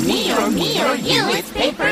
me or me or you, it's paper.